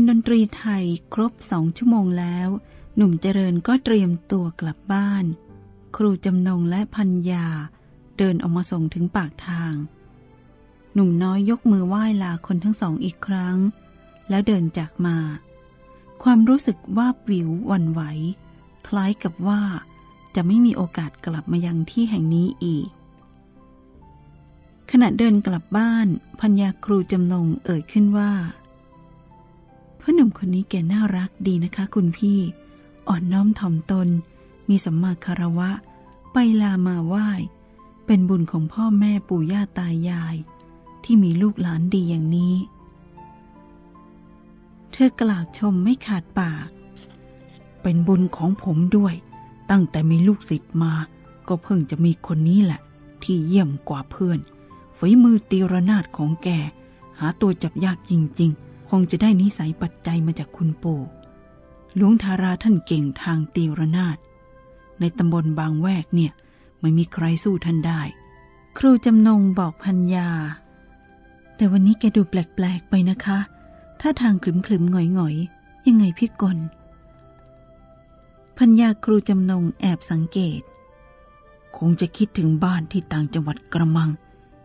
ียนดนตรีไทยครบสองชั่วโมงแล้ว หนุ่มเจริญก็เตรียมตัวกลับบ้าน ครูจำนงและพัญญา เดินออกมาส่งถึงปากทาง หนุ่มน้อยยกมือไหว้ลาคนทั้งสองอีกครั้ง แล้วเดินจากมา ความรู้สึกว่าวิววันไหว คล้ายกับว่าจะไม่มีโอกาสกลับมายังที่แห่งนี้อีก ขณะเดินกลับบ้านพัญญาครูจำนงเอ่ยขึ้นว่า พ่อหนุ่มคนนี้แกน่ารักดีนะคะคุณพี่ อ่อนน้อมถ่อมตน มีสัมมาคารวะ ไปลามาไหว้ เป็นบุญของพ่อแม่ปู่ย่าตายาย ที่มีลูกหลานดีอย่างนี้ เธอกล่าวชมไม่ขาดปาก เป็นบุญของผมด้วย ตั้งแต่มีลูกศิษย์มา ก็เพิ่งจะมีคนนี้แหละ ที่เยี่ยมกว่าเพื่อน ฝีมือตีรนาดของแก หาตัวจับยากจริง ๆ คงจะได้นิสัยปัจจัยมาจากคุณปู่หลวงทาราท่านเก่งทางตีระนาดในตำบลบางแวกเนี่ยไม่มีใครสู้ท่านได้ ครูจำนงบอกพัญญา แต่วันนี้แกดูแปลก ๆ ไปนะคะ ถ้าทางขลึมขลึมหงอยๆยังไงพี่กลพัญญาครูจำนงแอบสังเกต คงจะคิดถึงบ้านที่ต่างจังหวัดกระมัง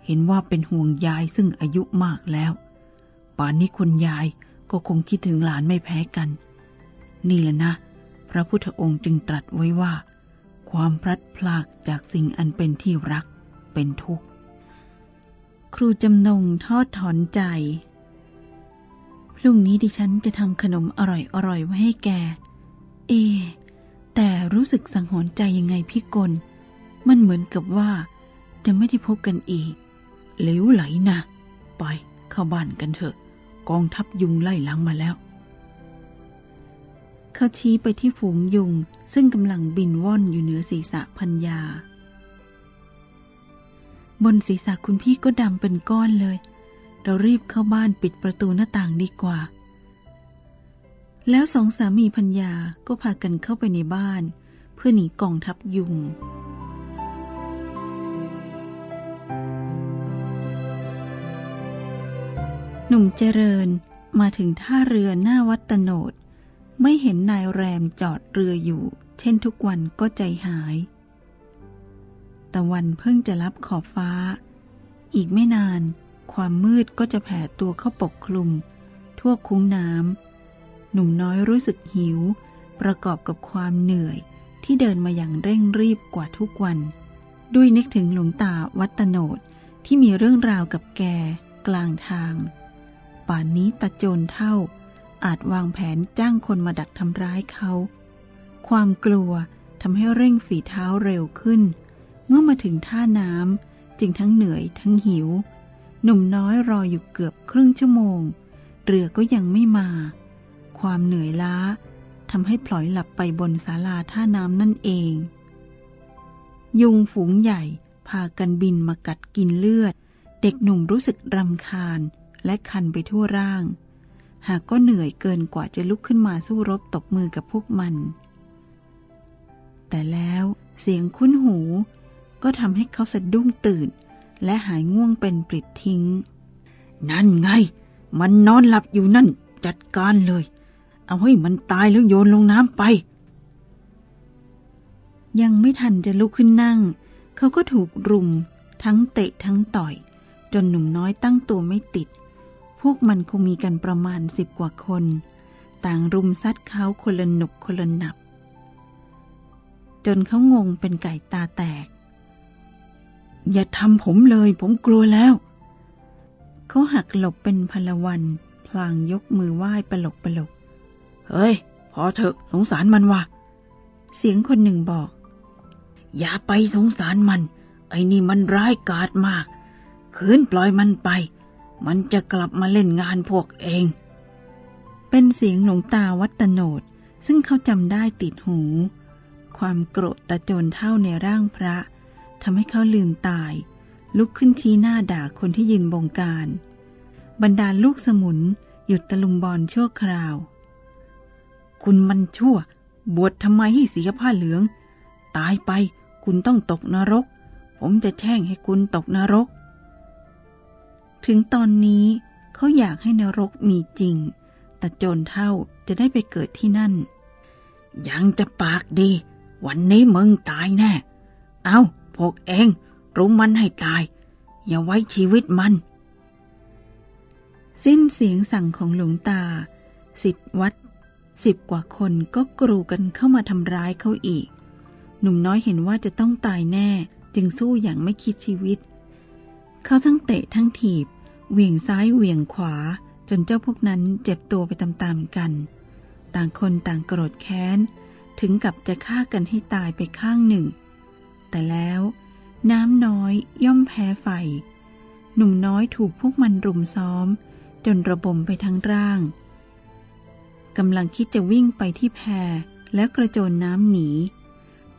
เห็นว่าเป็นห่วงยายซึ่งอายุมากแล้ว ป่านนี้คุณยายก็คงคิดถึงหลานไม่แพ้กัน นี่แหละนะ พระพุทธองค์จึงตรัสไว้ว่า ความพลัดพรากจากสิ่งอันเป็นที่รักเป็นทุกข์ ครูจำนงทอดถอนใจ พรุ่งนี้ดิฉันจะทำขนมอร่อยๆไว้ให้แก เอ แต่รู้สึกสังหรณ์ใจยังไงพี่กลมันเหมือนกับว่า จะไม่ได้พบกันอีก เหลวไหลนะไปเข้าบ้านกันเถอะ กองทัพยุงไล่หลังมาแล้ว เขาชี้ไปที่ฝูงยุงซึ่งกำลังบินว่อนอยู่เหนือศีรษะพัญญา บนศีรษะคุณพี่ก็ดำเป็นก้อนเลย เรารีบเข้าบ้านปิดประตูหน้าต่างดีกว่า แล้วสองสามีพัญญาก็พากันเข้าไปในบ้าน เพื่อหนีกองทัพยุง หนุ่มเจริญมาถึงท่าเรือหน้าวัดตโนด ไม่เห็นนายแรมจอดเรืออยู่ เช่นทุกวันก็ใจหาย ตะวันเพิ่งจะรับขอบฟ้า อีกไม่นาน ความมืดก็จะแผ่ตัวเข้าปกคลุม ทั่วคุ้งน้ำหนุ่มน้อยรู้สึกหิว ประกอบกับความเหนื่อยที่เดินมาอย่างเร่งรีบกว่าทุกวัน ด้วยนึกถึงหลวงตาวัดตโนดที่มีเรื่องราวกับแกกลางทาง ป่านนี้ตาโจรเท่า อาจวางแผนจ้างคนมาดักทำร้ายเขา ความกลัวทำให้เร่งฝีเท้าเร็วขึ้น เมื่อมาถึงท่าน้ำจึงทั้งเหนื่อยทั้งหิว หนุ่มน้อยรออยู่เกือบครึ่งชั่วโมง เรือก็ยังไม่มา ความเหนื่อยล้าทำให้พลอยหลับไปบนศาลาท่าน้ำนั่นเอง ยุงฝูงใหญ่พากันบินมากัดกินเลือด เด็กหนุ่มรู้สึกรำคาญ และคันไปทั่วร่าง หากก็เหนื่อยเกินกว่าจะลุกขึ้นมาสู้รบตบมือกับพวกมัน แต่แล้วเสียงคุ้นหู ก็ทำให้เขาสะดุ้งตื่น และหายง่วงเป็นปลิดทิ้ง นั่นไง มันนอนหลับอยู่นั่นจัดการเลย เอาให้มันตายแล้วโยนลงน้ำไป ยังไม่ทันจะลุกขึ้นนั่ง เขาก็ถูกรุม ทั้งเตะทั้งต่อย จนหนุ่มน้อยตั้งตัวไม่ติด วกมันคงมีกันประมาณสิบกว่าคน ต่างรุมซัดเขาคนละหนุกคนละหนับ จนเขางงเป็นไก่ตาแตก อย่าทำผมเลยผมกลัวแล้ว เขาหักหลบเป็นพลวัน พลางยกมือไหว้ปลกปลกเฮ้ย พอเถอะสงสารมันวะเสียงคนหนึ่งบอก อย่าไปสงสารมัน ไอ้นี่มันร้ายกาจมาก คืนปล่อยมันไป มันจะกลับมาเล่นงานพวกเอง เป็นเสียงหลวงตาวัตโนดซึ่งเขาจำได้ติดหู ความโกรธตะโจนเท่าในร่างพระทำให้เขาลืมตาย ลุกขึ้นชี้หน้าด่าคนที่ยืนบงการ บรรดาลูกสมุนหยุดตะลุมบอลชั่วคราว คุณมันชั่ว บวชทำไมให้เสียผ้าเหลือง ตายไปคุณต้องตกนรก ผมจะแช่งให้คุณตกนรก ถึงตอนนี้เขาอยากให้นรกมีจริง แต่โจรเท่าจะได้ไปเกิดที่นั่น ยังจะปากดี วันนี้มึงตายแน่ เอาพวกเองรุมมันให้ตาย อย่าไว้ชีวิตมัน สิ้นเสียงสั่งของหลวงตา สิทธิวัดสิบกว่าคนก็กรูกันเข้ามาทำร้ายเขาอีก หนุ่มน้อยเห็นว่าจะต้องตายแน่ จึงสู้อย่างไม่คิดชีวิต เขาทั้งเตะทั้งถีบ เหวี่ยงซ้ายเหวี่ยงขวาจนเจ้าพวกนั้นเจ็บตัวไปตามๆกัน ต่างคนต่างโกรธแค้น ถึงกับจะฆ่ากันให้ตายไปข้างหนึ่ง แต่แล้ว น้ำน้อยย่อมแพ้ไฟ หนุ่มน้อยถูกพวกมันรุมซ้อม จนระบมไปทั้งร่างกำลังคิดจะวิ่งไปที่แพแล้วกระโจนน้ำหนี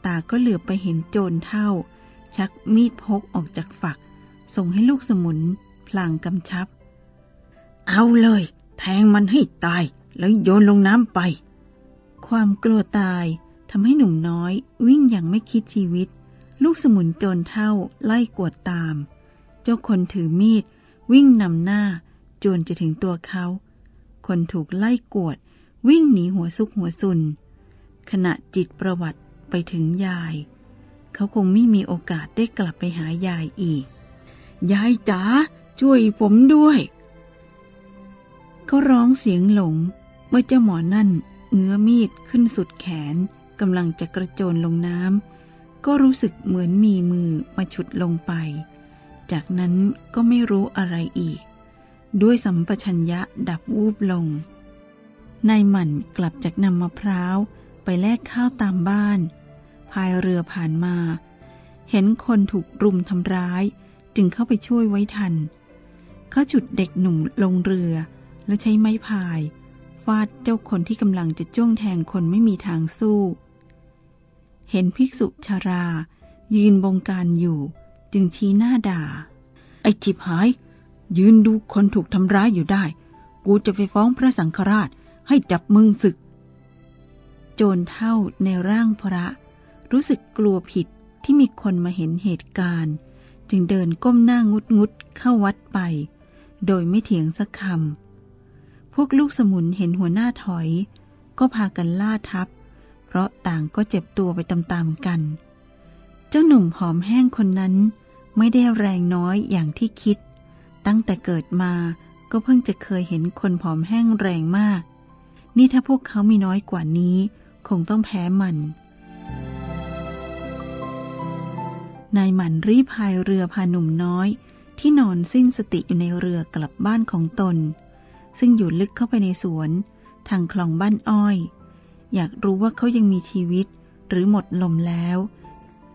ตาก็เหลือไปเห็นโจรเท่า ชักมีดพกออกจากฝัก ส่งให้ลูกสมุน พลางกำชับ เอาเลย แทงมันให้ตาย แล้วโยนลงน้ำไป ความกลัวตายทำให้หนุ่มน้อยวิ่งอย่างไม่คิดชีวิต ลูกสมุนโจรเท่าไล่กวดตาม เจ้าคนถือมีด วิ่งนำหน้า จนจะถึงตัวเขา คนถูกไล่กวด วิ่งหนีหัวซุกหัวซุน ขณะจิตประวัติไปถึงยาย เขาคงไม่มีโอกาสได้กลับไปหายายอีก ยายจ๋า ช่วยผมด้วยเขาร้องเสียงหลงเมื่อเจ้าหมอนั่นเงื้อมีดขึ้นสุดแขนกำลังจะกระโจนลงน้ำก็รู้สึกเหมือนมีมือมาฉุดลงไป จากนั้นก็ไม่รู้อะไรอีก ด้วยสัมปชัญญะดับวูบลงนายหมั่นกลับจากนำมะพร้าวไปแลกข้าวตามบ้าน พายเรือผ่านมา เห็นคนถูกรุมทำร้าย จึงเข้าไปช่วยไว้ทัน เขาฉุดเด็กหนุ่มลงเรือ แล้วใช้ไม้พายฟาดเจ้าคนที่กำลังจะจ้วงแทงคนไม่มีทางสู้ เห็นภิกษุชารา ยืนบงการอยู่ จึงชี้หน้าด่า ไอ้จิบหาย ยืนดูคนถูกทำร้ายอยู่ได้ กูจะไปฟ้องพระสังฆราชให้จับมึงศึก โจรเท่าในร่างพระ รู้สึกกลัวผิดที่มีคนมาเห็นเหตุการณ์ จึงเดินก้มหน้างุดงุดเข้าวัดไป โดยไม่เถียงสักคำ พวกลูกสมุนเห็นหัวหน้าถอย ก็พากันล่าทับ เพราะต่างก็เจ็บตัวไปตามๆกัน เจ้าหนุ่มผอมแห้งคนนั้น ไม่ได้แรงน้อยอย่างที่คิด ตั้งแต่เกิดมาก็เพิ่งจะเคยเห็นคนผอมแห้งแรงมาก นี่ถ้าพวกเขามีน้อยกว่านี้ คงต้องแพ้มันนายหมันรีบพายเรือพาหนุ่มน้อย ที่นอนสิ้นสติอยู่ในเรือกลับบ้านของตน ซึ่งอยู่ลึกเข้าไปในสวน ทางคลองบ้านอ้อย อยากรู้ว่าเขายังมีชีวิต หรือหมดลมแล้ว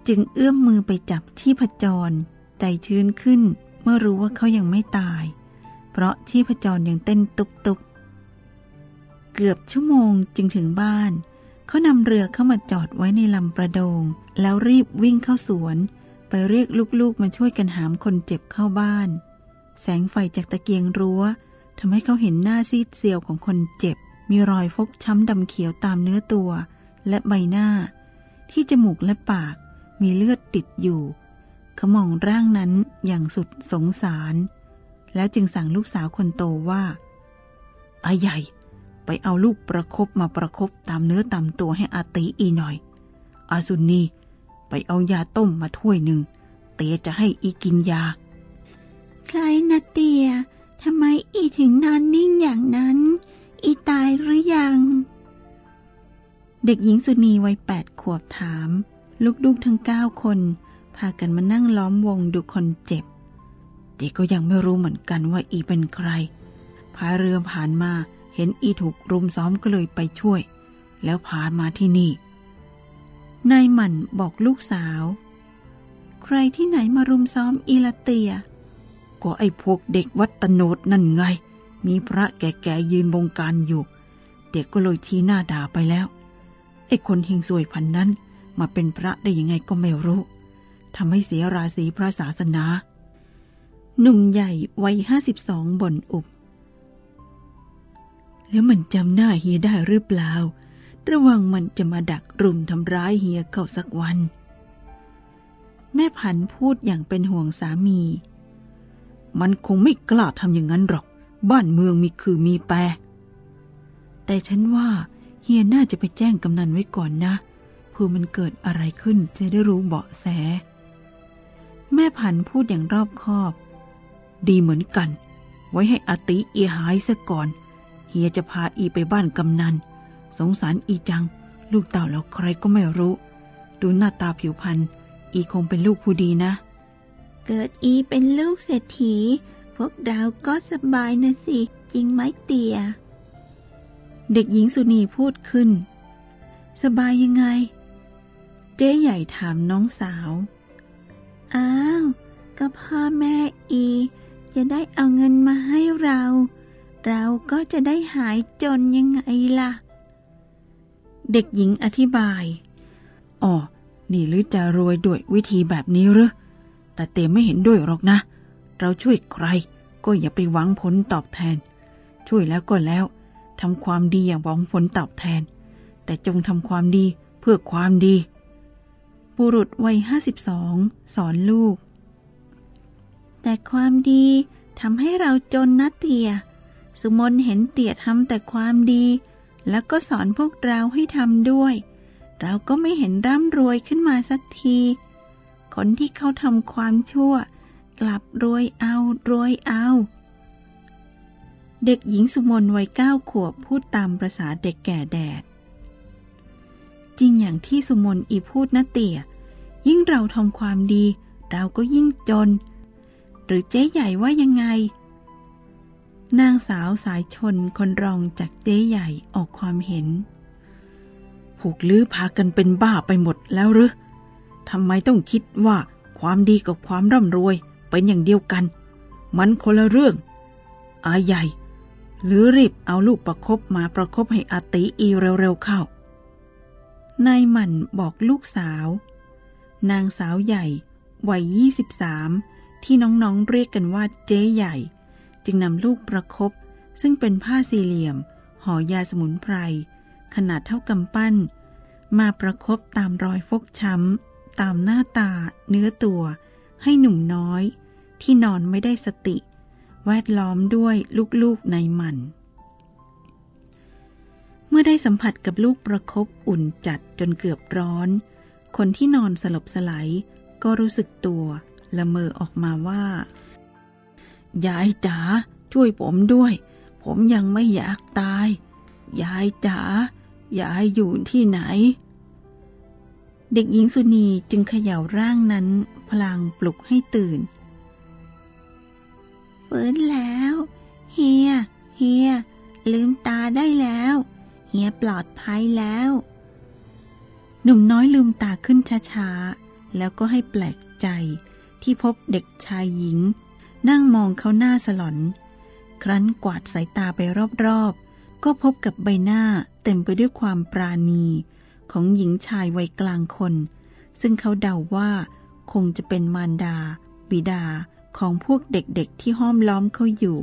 จึงเอื้อมมือไปจับที่ผจร ใจชื้นขึ้น เมื่อรู้ว่าเขายังไม่ตาย เพราะชีพจรยังเต้นตุบๆเกือบชั่วโมงจึงถึงบ้าน เขานำเรือเข้ามาจอดไว้ในลำประโดง แล้วรีบวิ่งเข้าสวน ไปเรียกลูกๆมาช่วยกันหามคนเจ็บเข้าบ้าน แสงไฟจากตะเกียงรั้วทำให้เขาเห็นหน้าซีดเซียวของคนเจ็บ มีรอยฟกช้ำดำเขียวตามเนื้อตัว และใบหน้า ที่จมูกและปากมีเลือดติดอยู่เขามองร่างนั้นอย่างสุดสงสาร แล้วจึงสั่งลูกสาวคนโตว่าอาใหญ่ ไปเอาลูกประครบมาประครบตามเนื้อตามตัวให้อาตีอีหน่อย อาสุนี ไปเอายาต้มมาถ้วยหนึ่ง เตียจะให้อีกินยา ใครนะเตียทำไมอีถึงนอนนิ่งอย่างนั้น อีตายหรือยัง เด็กหญิงสุนีวัยแปดขวบถาม ลูกๆทั้งเก้าคน พากันมานั่งล้อมวงดูคนเจ็บ เด็กก็ยังไม่รู้เหมือนกันว่าอีเป็นใครพายเรือผ่านมาเห็นอีถูกรุมซ้อมก็เลยไปช่วย แล้วพามาที่นี่ นายหมั่นบอกลูกสาว ใครที่ไหนมารุมซ้อมอีละเตีย ก็ไอ้พวกเด็กวัดตโนดนั่นไง มีพระแก่ๆยืนบงการอยู่ เด็กก็เลยชี้หน้าด่าไปแล้ว ไอ้คนเฮงซวยพันนั้น มาเป็นพระได้ยังไงก็ไม่รู้ทำให้เสียราศีพระศาสนา หนุ่มใหญ่วัยห้าสิบสองบ่นอุบ แล้วมันจำหน้าเฮียได้หรือเปล่า ระวังมันจะมาดักรุมทำร้ายเฮียเขาสักวัน แม่ผันพูดอย่างเป็นห่วงสามี มันคงไม่กล้าทำอย่างนั้นหรอก บ้านเมืองมีคือมีแปรแต่ฉันว่าเฮียน่าจะไปแจ้งกำนันไว้ก่อนนะเพื่อมันเกิดอะไรขึ้นจะได้รู้เบาะแส แม่ผันพูดอย่างรอบคอบ ดีเหมือนกัน ไว้ให้อติเอีหายซะก่อน เฮียจะพาอีไปบ้านกำนัน สงสารอีจัง ลูกเต่าแล้วใครก็ไม่รู้ ดูหน้าตาผิวพรรณอีคงเป็นลูกผู้ดีนะ เกิดอีเป็นลูกเศรษฐี พวกเราก็สบายนะสิ จริงไหมเตีย เด็กหญิงสุนีพูดขึ้น สบายยังไง เจ๊ใหญ่ถามน้องสาว อ้าว ก็พ่อแม่อี จะได้เอาเงินมาให้เรา เราก็จะได้หายจนยังไงล่ะ เด็กหญิงอธิบายอ๋อนี่หรือจะรวยด้วยวิธีแบบนี้หรือแต่เตมไม่เห็นด้วยหรอกนะ เราช่วยใคร ก็อย่าไปหวังผลตอบแทน ช่วยแล้วก็แล้วทำความดีอย่างหวังผลตอบแทน แต่จงทำความดีเพื่อความดี บุรุษวัยห้าสิบสองสอนลูก แต่ความดีทำให้เราจนนะเตีย สุมนเห็นเตียทำแต่ความดี แล้วก็สอนพวกเราให้ทำด้วย เราก็ไม่เห็นร่ำรวยขึ้นมาสักที คนที่เขาทำความชั่ว กลับรวยเอารวยเอา เด็กหญิงสุมนวัยเก้าขวบพูดตามประษาเด็กแก่แดด จริงอย่างที่สุมนอีพูดนะเตี่ย ยิ่งเราทำความดี เราก็ยิ่งจน หรือเจ๊ใหญ่ว่ายังไง นางสาวสายชนคนรองจากเจ๊ใหญ่ออกความเห็น ผูกลื้อพากันเป็นบ้าไปหมดแล้วหรือทำไมต้องคิดว่าความดีกับความร่ำรวยเป็นอย่างเดียวกัน มันคนละเรื่อง อาใหญ่ หรือรีบเอาลูกประคบมาประคบให้อาติอีเร็วๆเข้านายหมั่นบอกลูกสาว นางสาวใหญ่ วัยยี่สิบสามที่น้องๆเรียกกันว่าเจ๊ใหญ่ จึงนำลูกประคบซึ่งเป็นผ้าสี่เหลี่ยม ห่อยาสมุนไพร ขนาดเท่ากำปั้น มาประคบตามรอยฟกช้ำ ตามหน้าตา เนื้อตัว ให้หนุ่มน้อย ที่นอนไม่ได้สติ แวดล้อมด้วยลูกๆในมัน เมื่อได้สัมผัสกับลูกประคบอุ่นจัดจนเกือบร้อน คนที่นอนสลบสลายก็รู้สึกตัวละเมอออกมาว่า ยายจ๋าช่วยผมด้วย ผมยังไม่อยากตาย ยายจ๋ายายอยู่ที่ไหน เด็กหญิงสุนีจึงเขย่าร่างนั้น พลางปลุกให้ตื่นฟื้นแล้วเฮียเฮียลืมตาได้แล้วเฮียปลอดภัยแล้ว หนุ่มน้อยลืมตาขึ้นช้าๆ แล้วก็ให้แปลกใจที่พบเด็กชายหญิง นั่งมองเขาหน้าสลอน ครั้นกวาดสายตาไปรอบๆ ก็พบกับใบหน้าเต็มไปด้วยความปราณีของหญิงชายวัยกลางคน ซึ่งเขาเดาว่าคงจะเป็นมารดา บิดาของพวกเด็กๆที่ห้อมล้อมเขาอยู่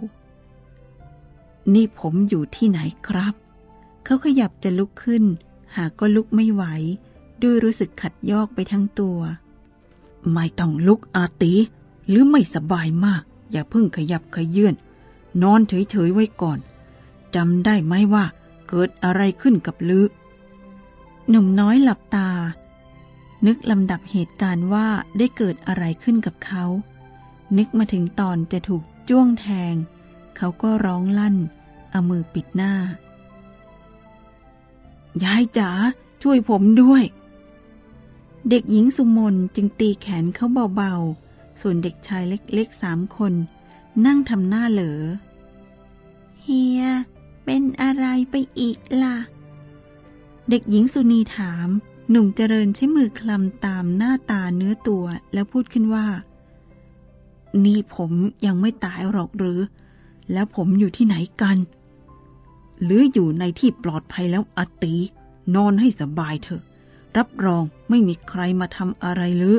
นี่ผมอยู่ที่ไหนครับ เขาขยับจะลุกขึ้น หากก็ลุกไม่ไหว ด้วยรู้สึกขัดยอกไปทั้งตัว ไม่ต้องลุกอาตีหรือไม่สบายมาก อย่าเพิ่งขยับขยื่นนอนเฉยๆไว้ก่อนจำได้ไหมว่าเกิดอะไรขึ้นกับลือ หนุ่มน้อยหลับตา นึกลำดับเหตุการณ์ว่าได้เกิดอะไรขึ้นกับเขา นึกมาถึงตอนจะถูกจ้วงแทง เขาก็ร้องลั่น เอามือปิดหน้า ยายจ๋าช่วยผมด้วย เด็กหญิงสุมนจึงตีแขนเขาเบาๆ ส่วนเด็กชายเล็กๆสามคน นั่งทำหน้าเหลอ เฮีย เป็นอะไรไปอีกล่ะ เด็กหญิงสุนีถาม หนุ่มเจริญใช้มือคลำตามหน้าตาเนื้อตัวแล้วพูดขึ้นว่า นี่ผมยังไม่ตายหรอกหรือ แล้วผมอยู่ที่ไหนกัน หรืออยู่ในที่ปลอดภัยแล้วอติ นอนให้สบายเถอะ รับรองไม่มีใครมาทำอะไรหรือ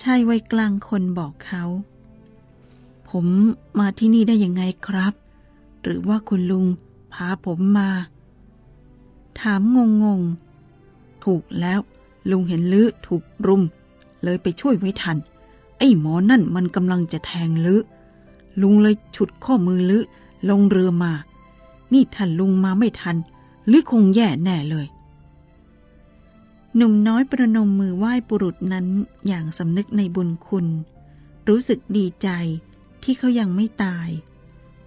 ชายวัยกลางคนบอกเขา ผมมาที่นี่ได้ยังไงครับ หรือว่าคุณลุงพาผมมา ถามงงงถูกแล้วลุงเห็นลือถูกรุม เลยไปช่วยไว้ทัน ไอ้หมอนั่นมันกำลังจะแทงลือลุงเลยฉุดข้อมือลือลงเรือมา นี่ท่านลุงมาไม่ทันหรือคงแย่แน่เลย หนุ่มน้อยประนมมือไหว้ปุรุษนั้นอย่างสำนึกในบุญคุณ รู้สึกดีใจที่เขายังไม่ตาย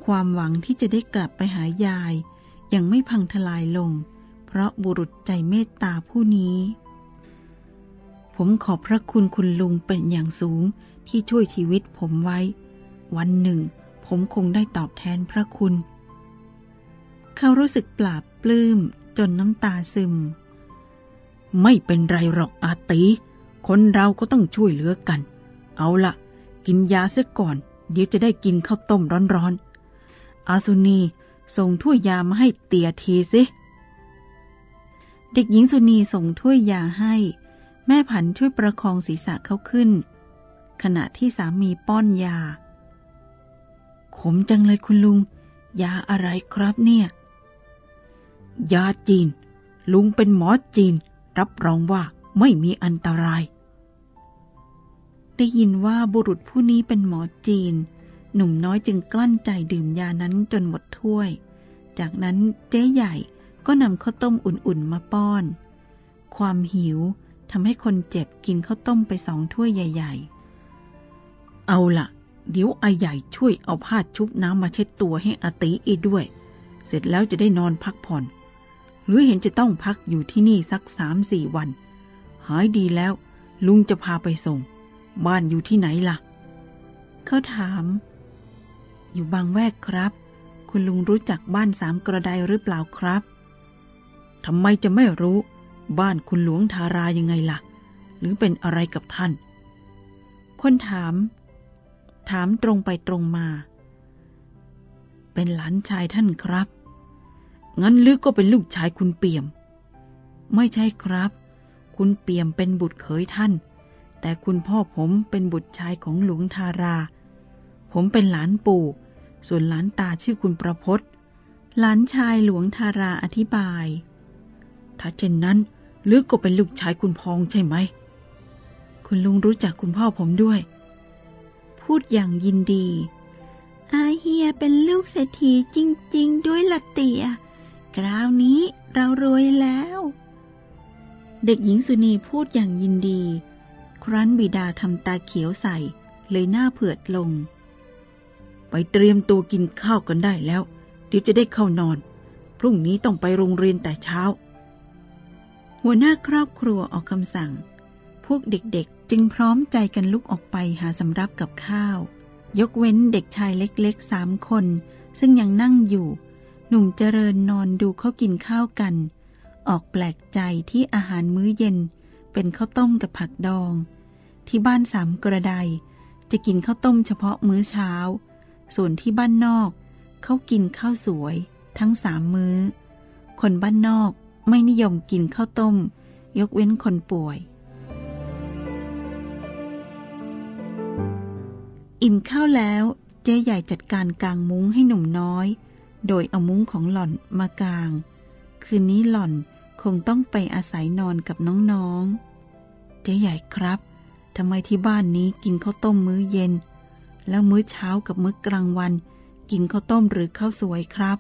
ความหวังที่จะได้กลับไปหายาย ยังไม่พังทลายลง เพราะบุรุษใจเมตตาผู้นี้ ผมขอบพระคุณคุณลุงเป็นอย่างสูงที่ช่วยชีวิตผมไว้ วันหนึ่ง ผมคงได้ตอบแทนพระคุณ เขารู้สึกปราบปลื้มจนน้ำตาซึม ไม่เป็นไรหรอกอาตี คนเราก็ต้องช่วยเหลือกัน เอาละกินยาเสียก่อน เดี๋ยวจะได้กินข้าวต้มร้อนๆ อาสุนีส่งถ้วยยามาให้เตียทีสิเด็กหญิงสุนีส่งถ้วยยาให้ แม่ผันช่วยประคองศีรษะเขาขึ้น ขณะที่สามีป้อนยา ขมจังเลยคุณลุง ยาอะไรครับเนี่ย ยาจีน ลุงเป็นหมอจีน รับรองว่าไม่มีอันตราย ได้ยินว่าบุรุษผู้นี้เป็นหมอจีน หนุ่มน้อยจึงกลั้นใจดื่มยานั้นจนหมดถ้วย จากนั้นเจ๊ใหญ่ก็นำข้าวต้มอุ่นๆมาป้อน ความหิวทำให้คนเจ็บกินข้าวต้มไปสองถ้วยใหญ่ ๆ เอาละเดี๋ยวอาใหญ่ช่วยเอาผ้าชุบน้ำมาเช็ดตัวให้อาตีอีด้วย เสร็จแล้วจะได้นอนพักผ่อน หรือเห็นจะต้องพักอยู่ที่นี่สักสามสี่วัน หายดีแล้ว ลุงจะพาไปส่ง บ้านอยู่ที่ไหนล่ะ เขาถาม อยู่บางแวกครับ คุณลุงรู้จักบ้านสามกระไดหรือเปล่าครับทำไมจะไม่รู้ บ้านคุณหลวงทารายังไงล่ะ หรือเป็นอะไรกับท่าน คนถาม ถามตรงไปตรงมา เป็นหลานชายท่านครับ งั้นลึกก็เป็นลูกชายคุณเปี่ยม ไม่ใช่ครับ คุณเปี่ยมเป็นบุตรเขยท่าน แต่คุณพ่อผมเป็นบุตรชายของหลวงทารา ผมเป็นหลานปู่ ส่วนหลานตาชื่อคุณประพศหลานชายหลวงทาราอธิบาย ถ้าเช่นนั้นลึกก็เป็นลูกชายคุณพองใช่ไหม คุณลุงรู้จักคุณพ่อผมด้วย พูดอย่างยินดีอาเฮียเป็นลูกเศรษฐีจริง ๆ ด้วยละเตีย คราวนี้เรารวยแล้ว เด็กหญิงสุนีพูดอย่างยินดี ครั้นบิดาทำตาเขียวใส่ เลยหน้าเผือดลง ไปเตรียมตัวกินข้าวกันได้แล้ว เดี๋ยวจะได้เข้านอน พรุ่งนี้ต้องไปโรงเรียนแต่เช้า หัวหน้าครอบครัวออกคำสั่ง พวกเด็กๆจึงพร้อมใจกันลุกออกไปหาสำรับกับข้าว ยกเว้นเด็กชายเล็กๆสามคน ซึ่งยังนั่งอยู่ หนุ่มเจริญนอนดูเขากินข้าวกัน ออกแปลกใจที่อาหารมื้อเย็น เป็นข้าวต้มกับผักดอง ที่บ้านสามกระไดจะกินข้าวต้มเฉพาะมื้อเช้า ส่วนที่บ้านนอกเขากินข้าวสวย ทั้งสามมื้อ คนบ้านนอกไม่นิยมกินข้าวต้ม ยกเว้นคนป่วย อิ่มข้าวแล้วเจ๊ใหญ่จัดการกางมุ้งให้หนุ่มน้อย โดยเอามุ้งของหล่อนมากาง คืนนี้หล่อนคงต้องไปอาศัยนอนกับน้องๆ เจ๊ใหญ่ครับทำไมที่บ้านนี้กินข้าวต้มมื้อเย็น แล้วมื้อเช้ากับมื้อกลางวัน กินข้าวต้มหรือข้าวสวยครับ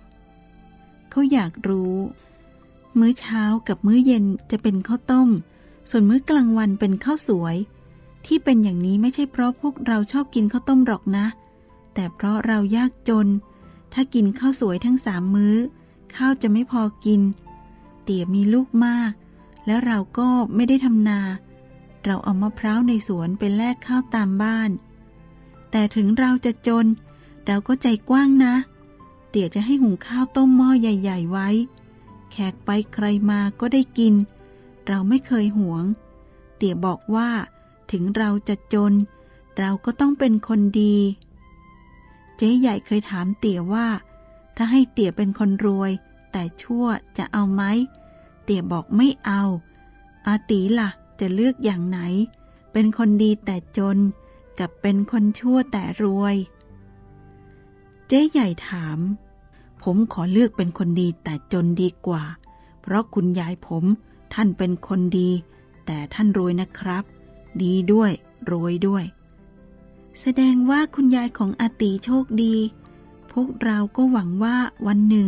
เขาอยากรู้ มื้อเช้ากับมื้อเย็นจะเป็นข้าวต้ม ส่วนมื้อกลางวันเป็นข้าวสวย ที่เป็นอย่างนี้ไม่ใช่เพราะพวกเราชอบกินข้าวต้มหรอกนะ แต่เพราะเรายากจน ถ้ากินข้าวสวยทั้งสามมื้อ ข้าวจะไม่พอกิน เตี๋ยมีลูกมาก แล้วเราก็ไม่ได้ทำนา เราเอามะพร้าวในสวนไปแลกข้าวตามบ้าน แต่ถึงเราจะจน เราก็ใจกว้างนะ เตี๋ยจะให้หุงข้าวต้มหม้อใหญ่ ๆ ไว้ แขกไปใครมาก็ได้กิน เราไม่เคยหวง เตี๋ยบอกว่า ถึงเราจะจน เราก็ต้องเป็นคนดี เจ๊ใหญ่เคยถามเตี่ยว่า ถ้าให้เตี่ยเป็นคนรวย แต่ชั่วจะเอาไหม เตี่ยบอกไม่เอา อาตีละ่ะจะเลือกอย่างไหน เป็นคนดีแต่จน กับเป็นคนชั่วแต่รวย เจ๊ใหญ่ถาม ผมขอเลือกเป็นคนดีแต่จนดีกว่า เพราะคุณยายผมท่านเป็นคนดี แต่ท่านรวยนะครับ ดีด้วยรวยด้วย แสดงว่าคุณยายของอาตีโชคดี พวกเราก็หวังว่าวันหนึ่ง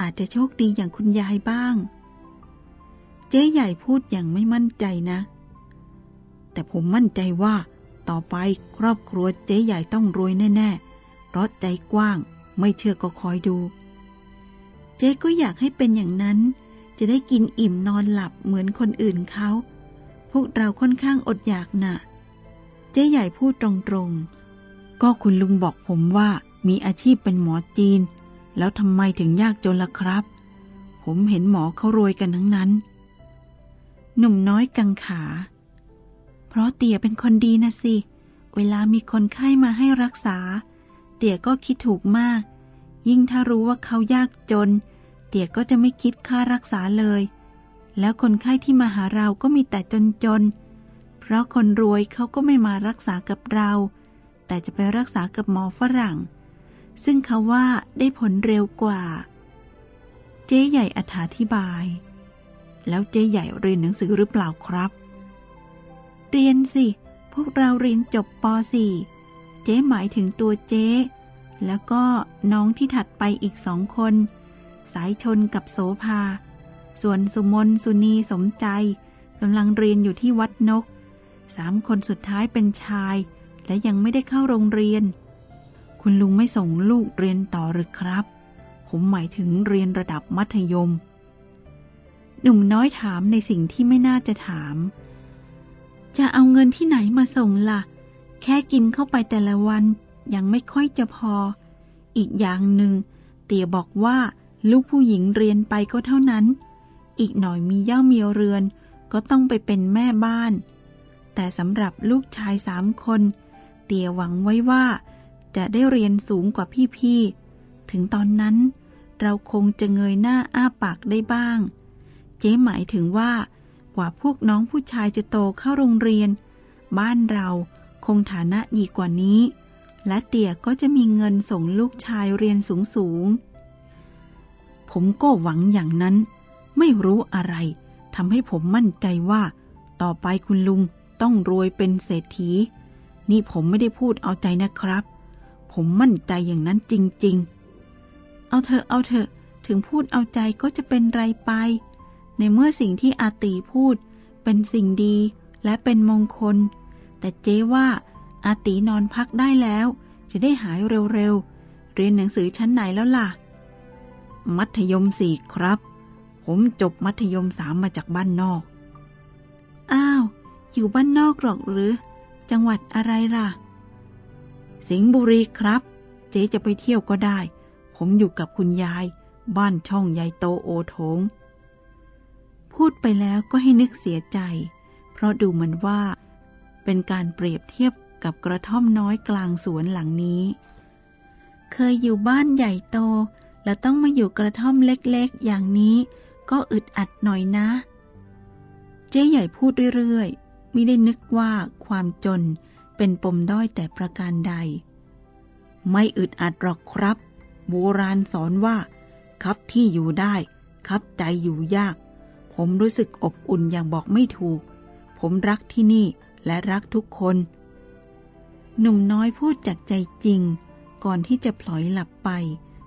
อาจจะโชคดีอย่างคุณยายบ้าง เจ๊ใหญ่พูดอย่างไม่มั่นใจนะ แต่ผมมั่นใจว่า ต่อไปครอบครัวเจ๊ใหญ่ต้องรวยแน่ๆ เพราะใจกว้างไม่เชื่อก็คอยดู เจ๊ก็อยากให้เป็นอย่างนั้น จะได้กินอิ่มนอนหลับเหมือนคนอื่นเขา พวกเราค่อนข้างอดอยากนะ่ะ เจ๊ใหญ่พูดตรงๆ ก็คุณลุงบอกผมว่ามีอาชีพเป็นหมอจีน แล้วทำไมถึงยากจนล่ะครับ ผมเห็นหมอเขารวยกันทั้งนั้น หนุ่มน้อยกังขา เพราะเตี่ยเป็นคนดีนะสิ เวลามีคนไข้มาให้รักษา เตี่ยก็คิดถูกมาก ยิ่งถ้ารู้ว่าเขายากจน เตี่ยก็จะไม่คิดค่ารักษาเลย แล้วคนไข้ที่มาหาเราก็มีแต่จนๆ เพราะคนรวยเขาก็ไม่มารักษากับเรา แต่จะไปรักษากับหมอฝรั่ง ซึ่งเขาว่าได้ผลเร็วกว่า เจ๊ใหญ่อธิบาย แล้วเจ๊ใหญ่เรียนหนังสือหรือเปล่าครับ เรียนสิ พวกเราเรียนจบป .4 เจ๊หมายถึงตัวเจ๊ แล้วก็น้องที่ถัดไปอีกสองคน สายชนกับโสภา ส่วนสุมนสุนีสมใจกำลังเรียนอยู่ที่วัดนก สามคนสุดท้ายเป็นชาย และยังไม่ได้เข้าโรงเรียน คุณลุงไม่ส่งลูกเรียนต่อหรือครับ ผมหมายถึงเรียนระดับมัธยม หนุ่มน้อยถามในสิ่งที่ไม่น่าจะถาม จะเอาเงินที่ไหนมาส่งละ่ะ แค่กินเข้าไปแต่ละวันยังไม่ค่อยจะพอ อีกอย่างหนึ่ง เตี่ยบอกว่าลูกผู้หญิงเรียนไปก็เท่านั้น อีกหน่อยมีเย่ามีเรือน ก็ต้องไปเป็นแม่บ้าน แต่สำหรับลูกชายสามคน เตี่ยหวังไว้ว่า จะได้เรียนสูงกว่าพี่ๆ ถึงตอนนั้น เราคงจะเงยหน้าอ้าปากได้บ้าง เจ๊หมายถึงว่า กว่าพวกน้องผู้ชายจะโตเข้าโรงเรียน บ้านเราคงฐานะดีกว่านี้ และเตี่ยก็จะมีเงินส่งลูกชายเรียนสูงสูงผมก็หวังอย่างนั้น ไม่รู้อะไรทำให้ผมมั่นใจว่า ต่อไปคุณลุง ต้องรวยเป็นเศรษฐี นี่ผมไม่ได้พูดเอาใจนะครับ ผมมั่นใจอย่างนั้นจริง ๆ เอาเถอะเอาเถอะถึงพูดเอาใจก็จะเป็นไรไป ในเมื่อสิ่งที่อาตีพูด เป็นสิ่งดีและเป็นมงคล แต่เจ๊ว่าอาตีนอนพักได้แล้ว จะได้หายเร็วๆ เรียนหนังสือชั้นไหนแล้วล่ะ มัธยมสี่ครับ ผมจบมัธยมสามมาจากบ้านนอก อ้าว อยู่บ้านนอกหรอกหรือ จังหวัดอะไรล่ะ สิงห์บุรีครับ เจ๊จะไปเที่ยวก็ได้ ผมอยู่กับคุณยาย บ้านช่องยายโตโอทงพูดไปแล้วก็ให้นึกเสียใจ เพราะดูเหมือนว่า เป็นการเปรียบเทียบกับกระท่อมน้อยกลางสวนหลังนี้ เคยอยู่บ้านใหญ่โต แล้วต้องมาอยู่กระท่อมเล็กๆ อย่างนี้ ก็อึดอัดหน่อยนะ เจ๊ใหญ่พูดเรื่อย ม่ได้นึกว่าความจนเป็นปมด้อยแต่ประการใด ไม่อึดอัดหรอกครับ โบราณสอนว่า ครับที่อยู่ได้ ครับใจอยู่ยาก ผมรู้สึกอบอุ่นอย่างบอกไม่ถูก ผมรักที่นี่และรักทุกคน หนุ่มน้อยพูดจากใจจริง ก่อนที่จะพลอยหลับไป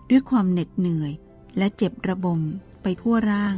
ด้วยความเหน็ดเหนื่อย และเจ็บระบมไปทั่วร่าง